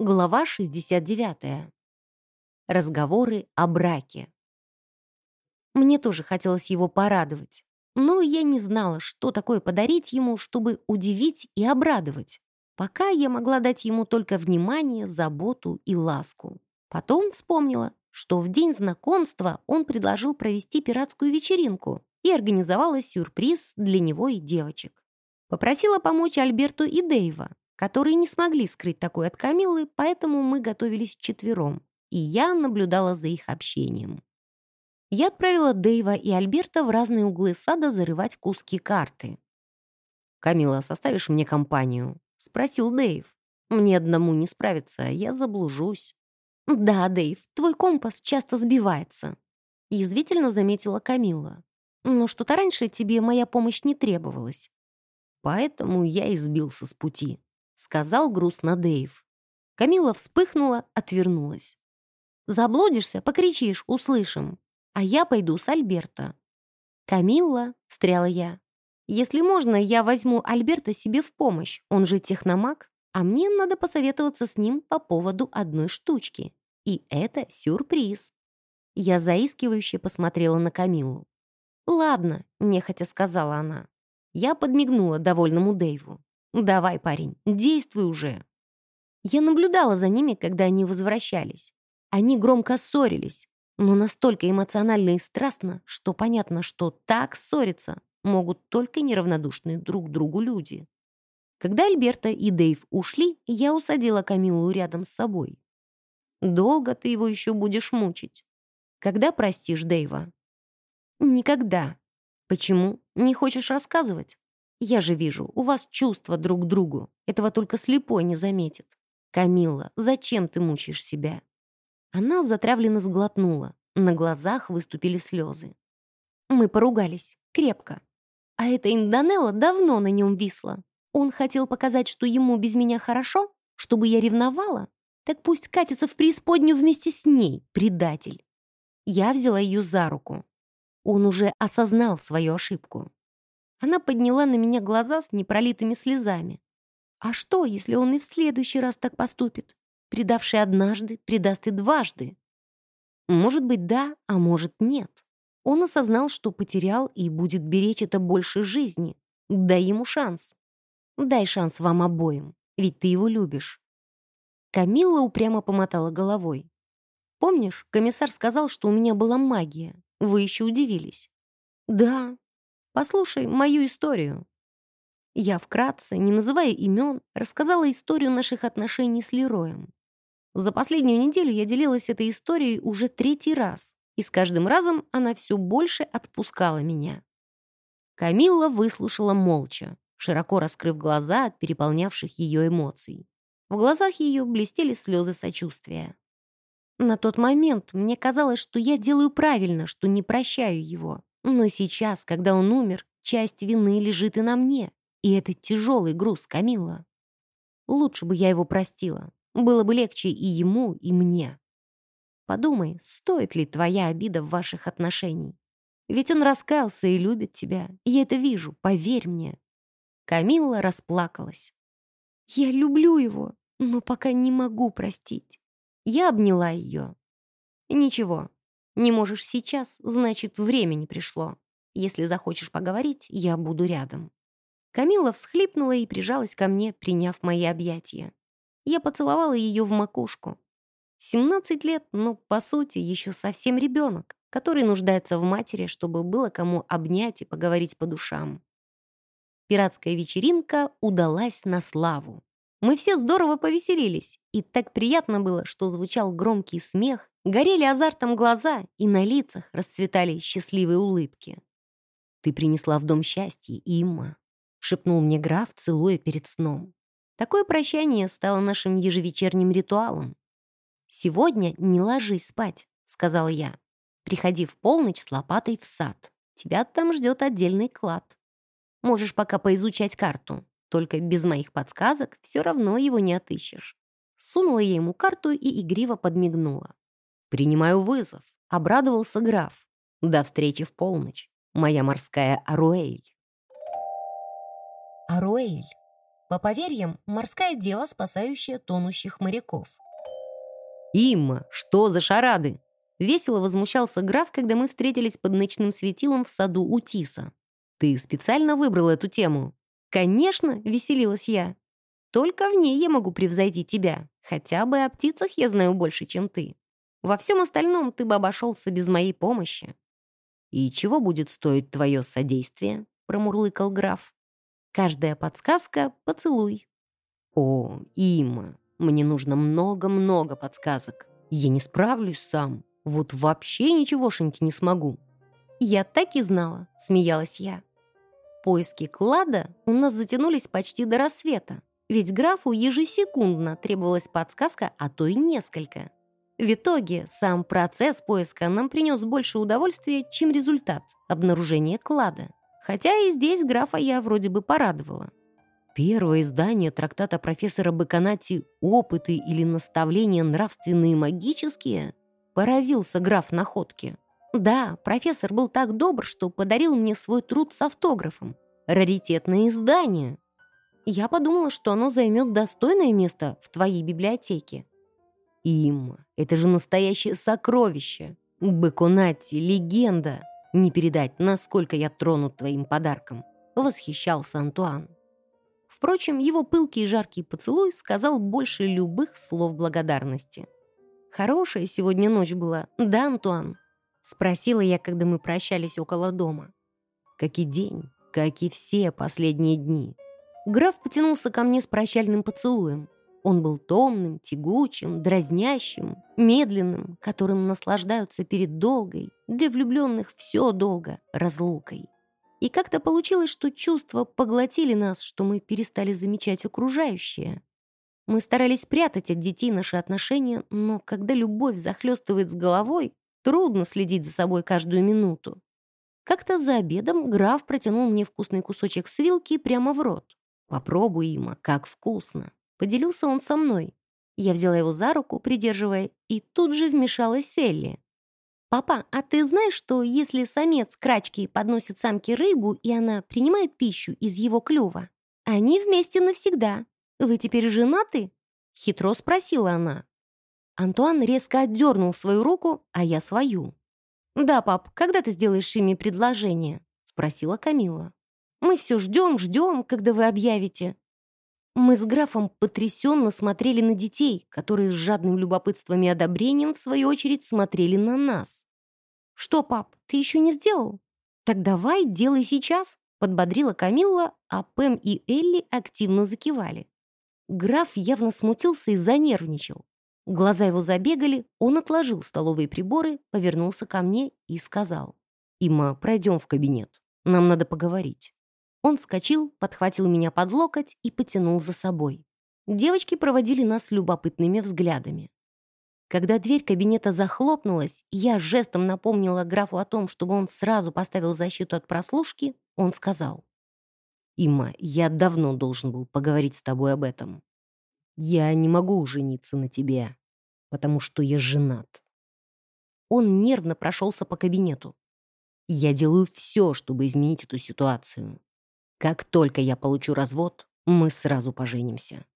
Глава 69. Разговоры о браке. Мне тоже хотелось его порадовать, но я не знала, что такое подарить ему, чтобы удивить и обрадовать. Пока я могла дать ему только внимание, заботу и ласку. Потом вспомнила, что в день знакомства он предложил провести пиратскую вечеринку и организовала сюрприз для него и девочек. Попросила помочь Альберту и Дэйва, которые не смогли скрыть такое от Камилы, поэтому мы готовились четвером, и я наблюдала за их общением. Я отправила Дэйва и Альберта в разные углы сада зарывать куски карты. «Камила, составишь мне компанию?» — спросил Дэйв. «Мне одному не справиться, я заблужусь». «Да, Дэйв, твой компас часто сбивается», — язвительно заметила Камила. «Но что-то раньше тебе моя помощь не требовалась». «Поэтому я и сбился с пути», — сказал грустно Дэйв. Камила вспыхнула, отвернулась. «Заблудишься, покричишь, услышим. А я пойду с Альберта». «Камилла», — встряла я, — «если можно, я возьму Альберта себе в помощь, он же техномаг, а мне надо посоветоваться с ним по поводу одной штучки. И это сюрприз». Я заискивающе посмотрела на Камилу. «Ладно», — нехотя сказала она. Я подмигнула довольному Дэйву. «Давай, парень, действуй уже». Я наблюдала за ними, когда они возвращались. Они громко ссорились, но настолько эмоционально и страстно, что понятно, что так ссориться могут только неравнодушные друг другу люди. Когда Альберта и Дэйв ушли, я усадила Камилу рядом с собой. «Долго ты его еще будешь мучить? Когда простишь Дэйва?» «Никогда», «Почему? Не хочешь рассказывать? Я же вижу, у вас чувства друг к другу. Этого только слепой не заметит. Камилла, зачем ты мучаешь себя?» Она затравленно сглотнула. На глазах выступили слезы. Мы поругались. Крепко. А эта Индонелла давно на нем висла. Он хотел показать, что ему без меня хорошо, чтобы я ревновала. Так пусть катится в преисподнюю вместе с ней, предатель. Я взяла ее за руку. Он уже осознал свою ошибку. Она подняла на меня глаза с непролитыми слезами. А что, если он и в следующий раз так поступит? Предавший однажды, предаст и дважды. Может быть, да, а может, нет. Он осознал, что потерял и будет беречь это больше жизни. Дай ему шанс. Дай шанс вам обоим, ведь ты его любишь. Камилла упрямо помотала головой. Помнишь, комиссар сказал, что у меня была магия? Вы еще удивились. Да. Послушай мою историю. Я вкратце, не называя имен, рассказала историю наших отношений с Лероем. За последнюю неделю я делилась этой историей уже третий раз, и с каждым разом она все больше отпускала меня. Камилла выслушала молча, широко раскрыв глаза от переполнявших ее эмоций. В глазах ее блестели слезы сочувствия. На тот момент мне казалось, что я делаю правильно, что не прощаю его. Но сейчас, когда он умер, часть вины лежит и на мне. И это тяжелый груз, Камилла. Лучше бы я его простила. Было бы легче и ему, и мне. Подумай, стоит ли твоя обида в ваших отношениях? Ведь он раскаялся и любит тебя. Я это вижу, поверь мне. Камилла расплакалась. Я люблю его, но пока не могу простить. Я обняла ее. «Ничего, не можешь сейчас, значит, время не пришло. Если захочешь поговорить, я буду рядом». Камила всхлипнула и прижалась ко мне, приняв мои объятия. Я поцеловала ее в макушку. 17 лет, но, по сути, еще совсем ребенок, который нуждается в матери, чтобы было кому обнять и поговорить по душам. Пиратская вечеринка удалась на славу. Мы все здорово повеселились, и так приятно было, что звучал громкий смех, горели азартом глаза, и на лицах расцветали счастливые улыбки. «Ты принесла в дом счастье, Имма», — шепнул мне граф, целуя перед сном. Такое прощание стало нашим ежевечерним ритуалом. «Сегодня не ложись спать», — сказал я. «Приходи в полночь с лопатой в сад. Тебя там ждет отдельный клад. Можешь пока поизучать карту. Только без моих подсказок все равно его не отыщешь. Сунула я ему карту и игриво подмигнула. «Принимаю вызов», — обрадовался граф. «До встречи в полночь, моя морская Аруэль». Аруэль — По поверьям, морская дева, спасающая тонущих моряков. «Имма, что за шарады?» Весело возмущался граф, когда мы встретились под ночным светилом в саду у Тиса. «Ты специально выбрал эту тему?» «Конечно», — веселилась я. «Только в ней я могу превзойти тебя. Хотя бы о птицах я знаю больше, чем ты. Во всем остальном ты бы обошелся без моей помощи». «И чего будет стоить твое содействие?» — промурлыкал граф. «Каждая подсказка — поцелуй». «О, Има, мне нужно много-много подсказок. Я не справлюсь сам. Вот вообще ничегошеньки не смогу». «Я так и знала», — смеялась я. Поиски клада у нас затянулись почти до рассвета, ведь графу ежесекундно требовалась подсказка, а то и несколько. В итоге сам процесс поиска нам принес больше удовольствия, чем результат — обнаружение клада. Хотя и здесь графа я вроде бы порадовала. Первое издание трактата профессора Баканати «Опыты или наставления нравственные и магические» поразился граф находки. Да, профессор был так добр, что подарил мне свой труд с автографом. Раритетное издание. Я подумала, что оно займет достойное место в твоей библиотеке. Им, это же настоящее сокровище. Беконати, легенда. Не передать, насколько я тронут твоим подарком. Восхищался Антуан. Впрочем, его пылкий и жаркий поцелуй сказал больше любых слов благодарности. «Хорошая сегодня ночь была, да, Антуан?» Спросила я, когда мы прощались около дома. «Как и день, как и все последние дни». Граф потянулся ко мне с прощальным поцелуем. Он был томным, тягучим, дразнящим, медленным, которым наслаждаются перед долгой, для влюбленных все долго, разлукой. И как-то получилось, что чувства поглотили нас, что мы перестали замечать окружающее. Мы старались спрятать от детей наши отношения, но когда любовь захлестывает с головой, трудно следить за собой каждую минуту. Как-то за обедом граф протянул мне вкусный кусочек с вилки прямо в рот. «Попробуй, Има, как вкусно!» Поделился он со мной. Я взяла его за руку, придерживая, и тут же вмешалась Селли. «Папа, а ты знаешь, что если самец крачки подносит самке рыбу, и она принимает пищу из его клюва, они вместе навсегда? Вы теперь женаты?» Хитро спросила она. Антуан резко отдернул свою руку, а я свою. «Да, пап, когда ты сделаешь ими предложение?» спросила Камила. «Мы все ждем, ждем, когда вы объявите. Мы с графом потрясенно смотрели на детей, которые с жадным любопытством и одобрением, в свою очередь, смотрели на нас. «Что, пап, ты еще не сделал? Так давай, делай сейчас», — подбодрила Камилла, а Пэм и Элли активно закивали. Граф явно смутился и занервничал. Глаза его забегали, он отложил столовые приборы, повернулся ко мне и сказал. «Има, пройдем в кабинет. Нам надо поговорить». Он вскочил, подхватил меня под локоть и потянул за собой. Девочки проводили нас любопытными взглядами. Когда дверь кабинета захлопнулась, я жестом напомнила графу о том, чтобы он сразу поставил защиту от прослушки, он сказал. «Има, я давно должен был поговорить с тобой об этом. Я не могу жениться на тебе, потому что я женат». Он нервно прошелся по кабинету. «Я делаю все, чтобы изменить эту ситуацию. Как только я получу развод, мы сразу поженимся.